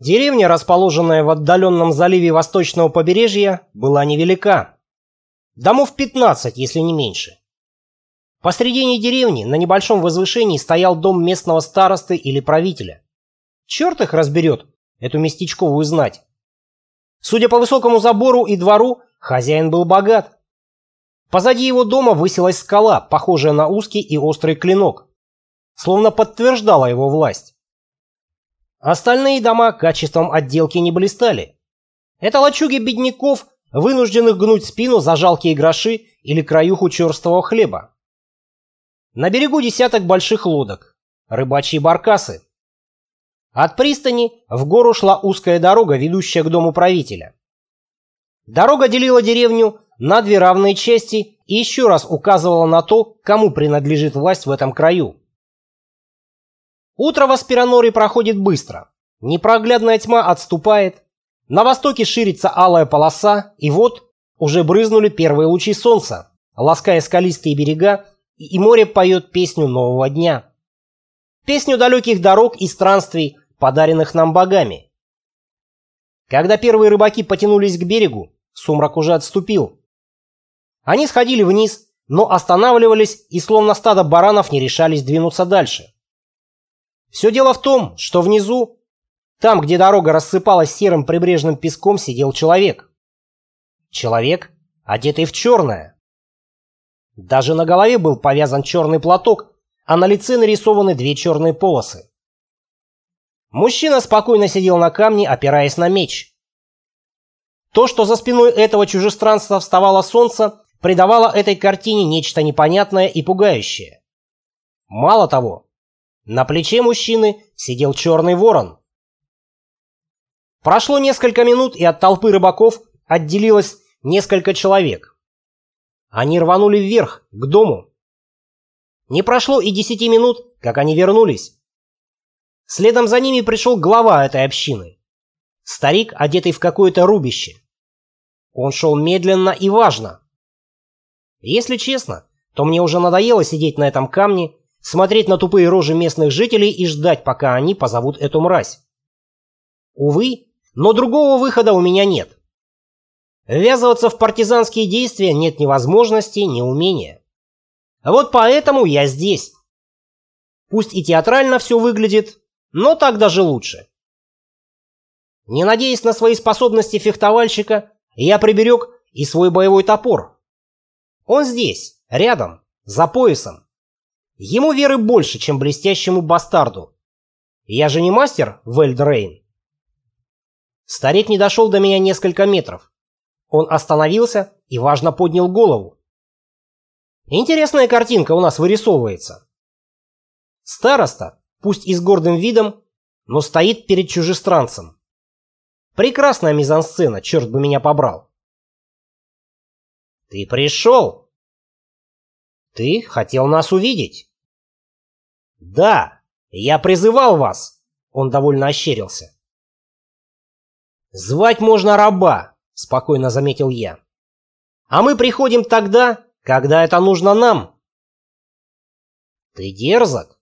Деревня, расположенная в отдаленном заливе восточного побережья, была невелика. Домов 15, если не меньше. Посредине деревни на небольшом возвышении стоял дом местного старосты или правителя. Черт их разберет, эту местечковую знать. Судя по высокому забору и двору, хозяин был богат. Позади его дома высилась скала, похожая на узкий и острый клинок, словно подтверждала его власть. Остальные дома качеством отделки не блистали. Это лачуги бедняков, вынужденных гнуть спину за жалкие гроши или краюху черствого хлеба. На берегу десяток больших лодок, рыбачьи баркасы. От пристани в гору шла узкая дорога, ведущая к дому правителя. Дорога делила деревню на две равные части и еще раз указывала на то, кому принадлежит власть в этом краю. Утро в Аспираноре проходит быстро. Непроглядная тьма отступает. На востоке ширится алая полоса, и вот уже брызнули первые лучи солнца, лаская скалистые берега, и море поет песню нового дня. Песню далеких дорог и странствий, подаренных нам богами. Когда первые рыбаки потянулись к берегу, сумрак уже отступил. Они сходили вниз, но останавливались и словно стадо баранов не решались двинуться дальше. Все дело в том, что внизу, там, где дорога рассыпалась серым прибрежным песком, сидел человек. Человек, одетый в черное. Даже на голове был повязан черный платок, а на лице нарисованы две черные полосы. Мужчина спокойно сидел на камне, опираясь на меч. То, что за спиной этого чужестранства вставало солнце, придавало этой картине нечто непонятное и пугающее. Мало того, на плече мужчины сидел черный ворон. Прошло несколько минут, и от толпы рыбаков отделилось несколько человек. Они рванули вверх, к дому. Не прошло и десяти минут, как они вернулись. Следом за ними пришел глава этой общины. Старик, одетый в какое-то рубище. Он шел медленно и важно. Если честно, то мне уже надоело сидеть на этом камне смотреть на тупые рожи местных жителей и ждать, пока они позовут эту мразь. Увы, но другого выхода у меня нет. Ввязываться в партизанские действия нет ни возможности, ни умения. Вот поэтому я здесь. Пусть и театрально все выглядит, но так даже лучше. Не надеясь на свои способности фехтовальщика, я приберег и свой боевой топор. Он здесь, рядом, за поясом. Ему веры больше, чем блестящему бастарду. Я же не мастер Вельдрейн. Старик не дошел до меня несколько метров. Он остановился и важно поднял голову. Интересная картинка у нас вырисовывается. Староста, пусть и с гордым видом, но стоит перед чужестранцем. Прекрасная мизансцена, черт бы меня побрал. «Ты пришел!» Ты хотел нас увидеть? Да, я призывал вас. Он довольно ощерился. Звать можно раба, спокойно заметил я. А мы приходим тогда, когда это нужно нам. Ты дерзок.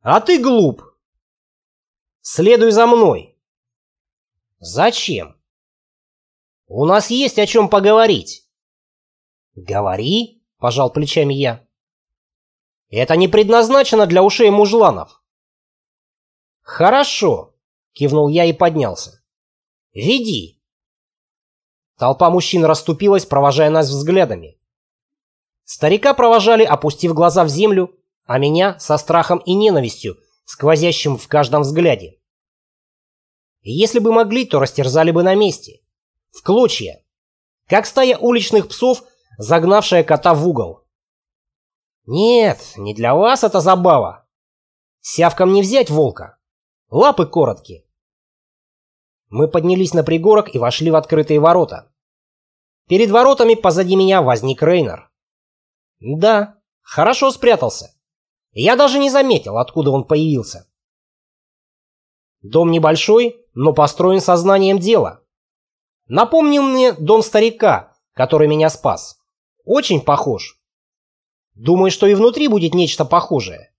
А ты глуп. Следуй за мной. Зачем? У нас есть о чем поговорить. Говори пожал плечами я. Это не предназначено для ушей мужланов. Хорошо, кивнул я и поднялся. Веди. Толпа мужчин расступилась, провожая нас взглядами. Старика провожали, опустив глаза в землю, а меня со страхом и ненавистью, сквозящим в каждом взгляде. если бы могли, то растерзали бы на месте. В клочья. Как стая уличных псов загнавшая кота в угол. Нет, не для вас это забава. Сявкам не взять волка. Лапы короткие. Мы поднялись на пригорок и вошли в открытые ворота. Перед воротами позади меня возник Рейнер. Да, хорошо спрятался. Я даже не заметил, откуда он появился. Дом небольшой, но построен сознанием дела. Напомнил мне дом старика, который меня спас. Очень похож. Думаю, что и внутри будет нечто похожее.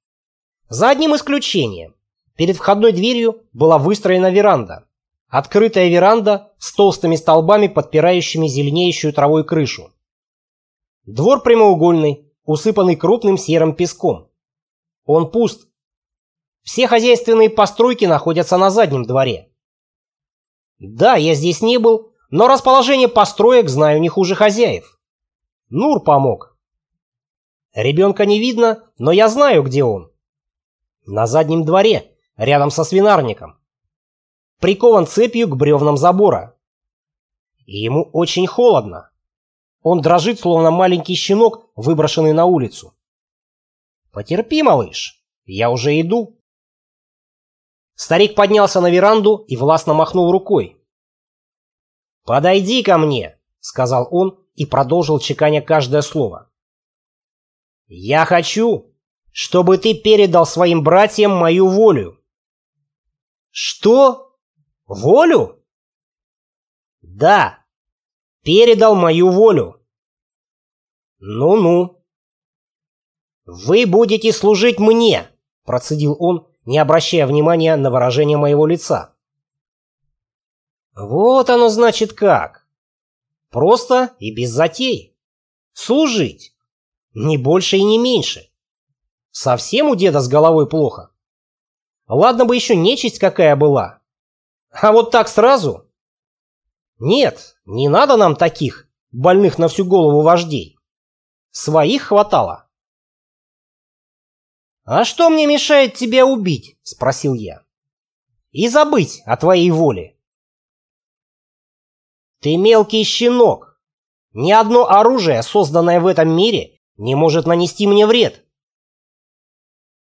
За одним исключением. Перед входной дверью была выстроена веранда. Открытая веранда с толстыми столбами, подпирающими зеленеющую травой крышу. Двор прямоугольный, усыпанный крупным серым песком. Он пуст. Все хозяйственные постройки находятся на заднем дворе. Да, я здесь не был, но расположение построек знаю не хуже хозяев. Нур помог. Ребенка не видно, но я знаю, где он. На заднем дворе, рядом со свинарником. Прикован цепью к бревнам забора. И ему очень холодно. Он дрожит, словно маленький щенок, выброшенный на улицу. «Потерпи, малыш, я уже иду». Старик поднялся на веранду и властно махнул рукой. «Подойди ко мне», — сказал он и продолжил чеканя каждое слово. «Я хочу, чтобы ты передал своим братьям мою волю». «Что? Волю?» «Да, передал мою волю». «Ну-ну». «Вы будете служить мне», — процедил он, не обращая внимания на выражение моего лица. «Вот оно значит как. Просто и без затей. Служить. Ни больше и не меньше. Совсем у деда с головой плохо. Ладно бы еще нечисть какая была. А вот так сразу? Нет, не надо нам таких, больных на всю голову вождей. Своих хватало. «А что мне мешает тебя убить?» – спросил я. «И забыть о твоей воле». «Ты мелкий щенок. Ни одно оружие, созданное в этом мире, не может нанести мне вред.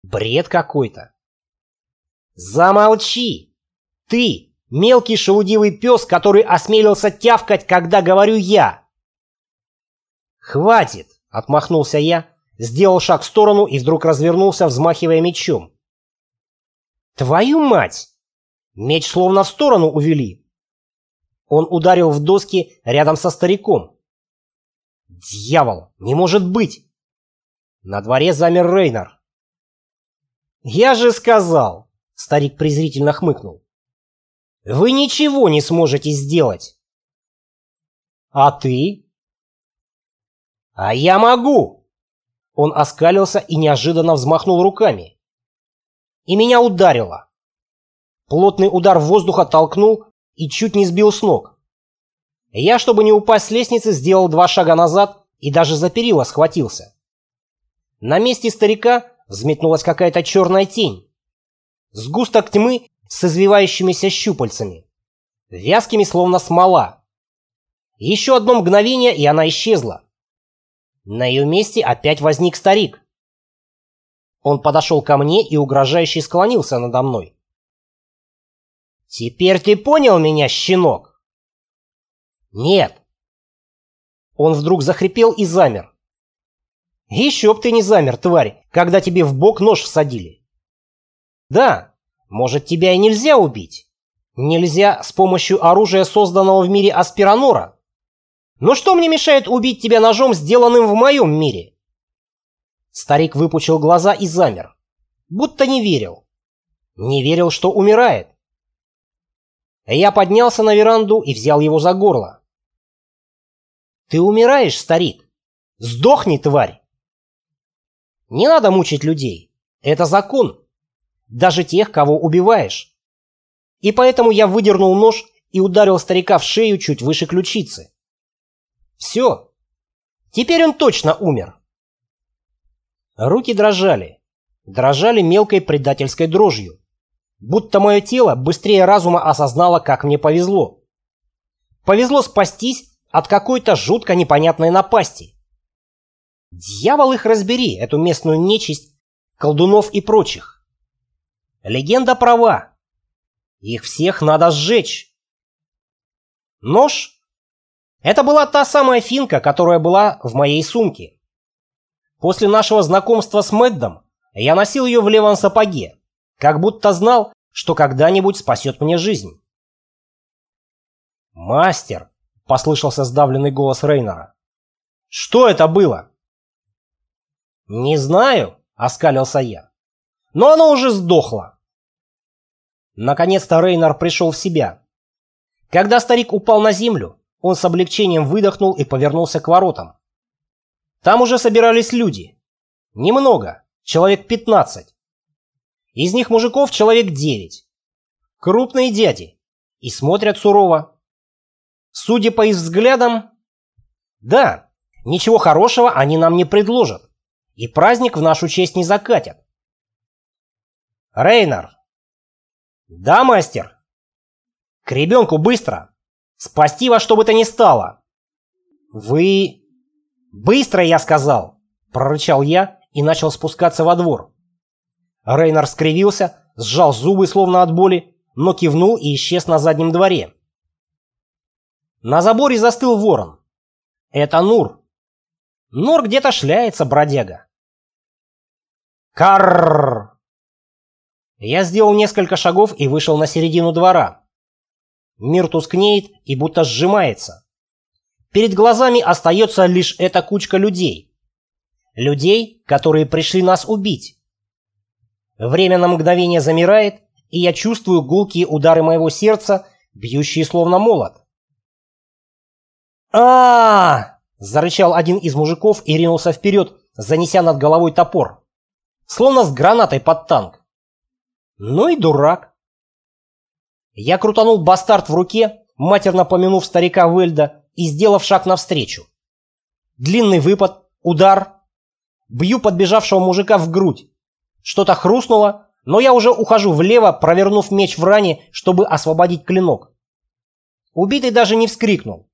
Бред какой-то. Замолчи! Ты, мелкий шелудивый пес, который осмелился тявкать, когда говорю я. Хватит, отмахнулся я, сделал шаг в сторону и вдруг развернулся, взмахивая мечом. Твою мать! Меч словно в сторону увели. Он ударил в доски рядом со стариком. Дьявол, не может быть! На дворе замер Рейнер. «Я же сказал!» — старик презрительно хмыкнул. «Вы ничего не сможете сделать!» «А ты?» «А я могу!» Он оскалился и неожиданно взмахнул руками. И меня ударило. Плотный удар воздуха толкнул и чуть не сбил с ног. Я, чтобы не упасть с лестницы, сделал два шага назад и даже за перила схватился. На месте старика взметнулась какая-то черная тень. Сгусток тьмы с извивающимися щупальцами. Вязкими, словно смола. Еще одно мгновение, и она исчезла. На ее месте опять возник старик. Он подошел ко мне и угрожающе склонился надо мной. «Теперь ты понял меня, щенок?» «Нет!» Он вдруг захрипел и замер. «Еще б ты не замер, тварь, когда тебе в бок нож всадили!» «Да, может, тебя и нельзя убить. Нельзя с помощью оружия, созданного в мире Аспиранора. Но что мне мешает убить тебя ножом, сделанным в моем мире?» Старик выпучил глаза и замер, будто не верил. Не верил, что умирает. Я поднялся на веранду и взял его за горло. Ты умираешь, старик. Сдохни, тварь. Не надо мучить людей. Это закон. Даже тех, кого убиваешь. И поэтому я выдернул нож и ударил старика в шею чуть выше ключицы. Все. Теперь он точно умер. Руки дрожали. Дрожали мелкой предательской дрожью. Будто мое тело быстрее разума осознало, как мне повезло. Повезло спастись от какой-то жутко непонятной напасти. Дьявол их разбери, эту местную нечисть, колдунов и прочих. Легенда права. Их всех надо сжечь. Нож? Это была та самая финка, которая была в моей сумке. После нашего знакомства с Мэддом я носил ее в левом сапоге, как будто знал, что когда-нибудь спасет мне жизнь. «Мастер!» — послышался сдавленный голос Рейнера. «Что это было?» «Не знаю», — оскалился я. «Но оно уже сдохло. Наконец-то Рейнар пришел в себя. Когда старик упал на землю, он с облегчением выдохнул и повернулся к воротам. Там уже собирались люди. Немного, человек 15. Из них мужиков человек 9. Крупные дяди. И смотрят сурово. Судя по их взглядам, да, ничего хорошего они нам не предложат. И праздник в нашу честь не закатят. Рейнар. Да, мастер. К ребенку быстро. Спасти во что бы то ни стало. Вы... Быстро, я сказал, прорычал я и начал спускаться во двор. Рейнар скривился, сжал зубы словно от боли, но кивнул и исчез на заднем дворе. На заборе застыл ворон. Это Нур. Нур где-то шляется, бродяга. Карр! Я сделал несколько шагов и вышел на середину двора. Мир тускнеет и будто сжимается. Перед глазами остается лишь эта кучка людей. Людей, которые пришли нас убить. Время на мгновение замирает, и я чувствую гулкие удары моего сердца, бьющие словно молот. а, зарычал один из мужиков и ринулся вперед, занеся над головой топор. Словно с гранатой под танк. Ну и дурак. Я крутанул бастард в руке, матерно помянув старика Вельда и сделав шаг навстречу. Длинный выпад, удар. Бью подбежавшего мужика в грудь. Что-то хрустнуло, но я уже ухожу влево, провернув меч в ране, чтобы освободить клинок. Убитый даже не вскрикнул.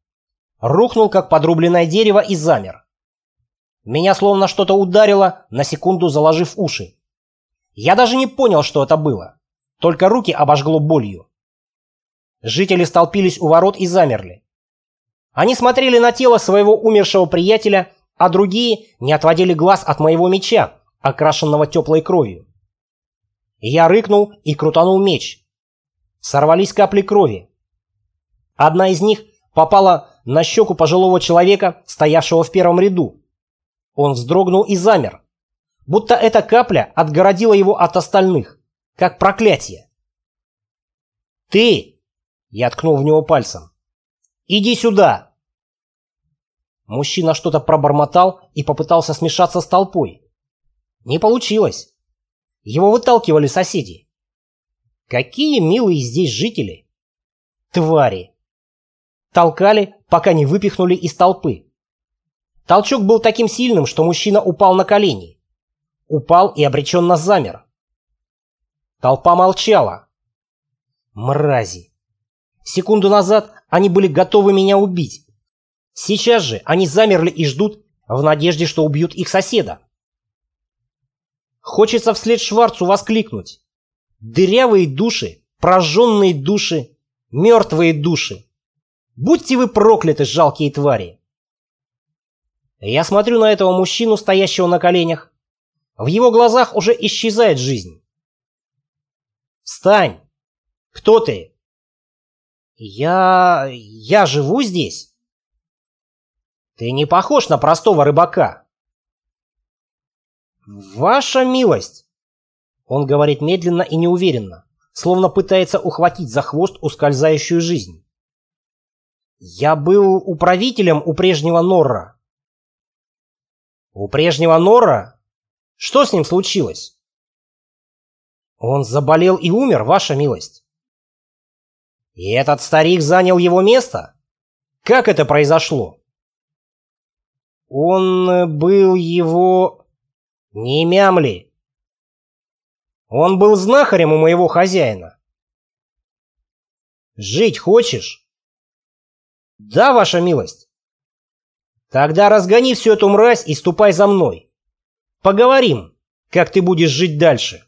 Рухнул, как подрубленное дерево, и замер. Меня словно что-то ударило, на секунду заложив уши. Я даже не понял, что это было. Только руки обожгло болью. Жители столпились у ворот и замерли. Они смотрели на тело своего умершего приятеля, а другие не отводили глаз от моего меча, окрашенного теплой кровью. Я рыкнул и крутанул меч. Сорвались капли крови. Одна из них попала на щеку пожилого человека, стоявшего в первом ряду. Он вздрогнул и замер будто эта капля отгородила его от остальных, как проклятие. «Ты!» — я ткнул в него пальцем. «Иди сюда!» Мужчина что-то пробормотал и попытался смешаться с толпой. Не получилось. Его выталкивали соседи. Какие милые здесь жители! Твари! Толкали, пока не выпихнули из толпы. Толчок был таким сильным, что мужчина упал на колени упал и обреченно замер. Толпа молчала. Мрази. Секунду назад они были готовы меня убить. Сейчас же они замерли и ждут в надежде, что убьют их соседа. Хочется вслед Шварцу воскликнуть. Дырявые души, прожженные души, мертвые души. Будьте вы прокляты, жалкие твари. Я смотрю на этого мужчину, стоящего на коленях, в его глазах уже исчезает жизнь. «Встань! Кто ты?» «Я... я живу здесь?» «Ты не похож на простого рыбака». «Ваша милость!» Он говорит медленно и неуверенно, словно пытается ухватить за хвост ускользающую жизнь. «Я был управителем у прежнего Норра». «У прежнего Норра?» Что с ним случилось? Он заболел и умер, ваша милость. И этот старик занял его место? Как это произошло? Он был его... Не мямли. Он был знахарем у моего хозяина. Жить хочешь? Да, ваша милость. Тогда разгони всю эту мразь и ступай за мной. Поговорим, как ты будешь жить дальше.